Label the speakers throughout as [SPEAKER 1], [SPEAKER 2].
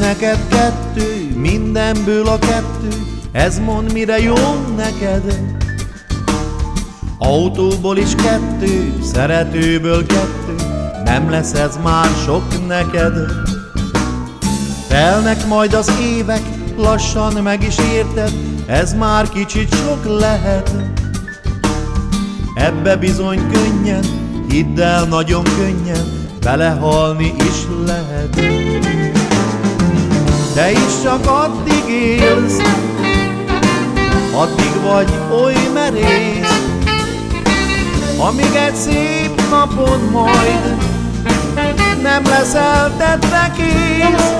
[SPEAKER 1] neked kettő, mindenből a kettő, ez mond mire jó neked. Autóból is kettő, szeretőből kettő, nem lesz ez már sok neked. Telnek majd az évek, lassan meg is érted, ez már kicsit sok lehet. Ebbe bizony könnyen, hidd el nagyon könnyen, belehalni is lehet. Te is csak addig élsz, addig vagy oly merész, amíg egy szép napon majd nem leszel tetve kész.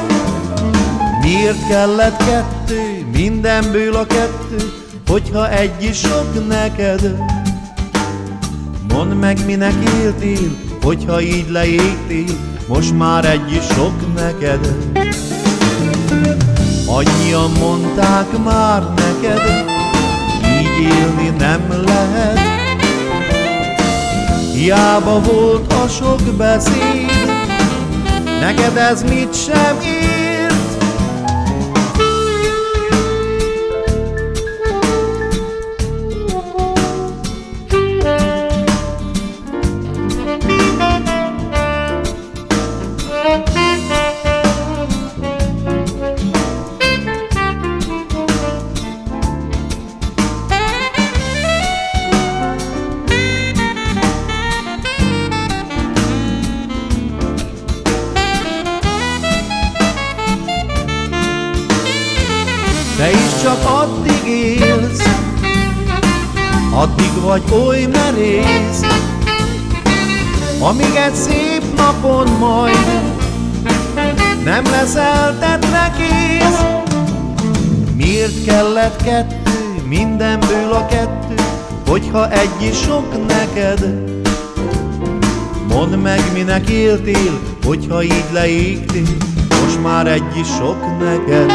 [SPEAKER 1] Miért kellett kettő, mindenből a kettő, hogyha egy is sok neked? Mondd meg, minek éltél, hogyha így leégtél, most már egy is sok neked. Annyian mondták már neked, így élni nem lehet. Hiába volt a sok beszéd, neked ez mit sem ér. Te is csak addig élsz, addig vagy oly merész, amíg egy szép napon majd nem leszel tetve kész. Miért kellett kettő, mindenből a kettő, hogyha egy is sok neked? Mondd meg, minek éltél, hogyha így leégtél, most már egy is sok neked.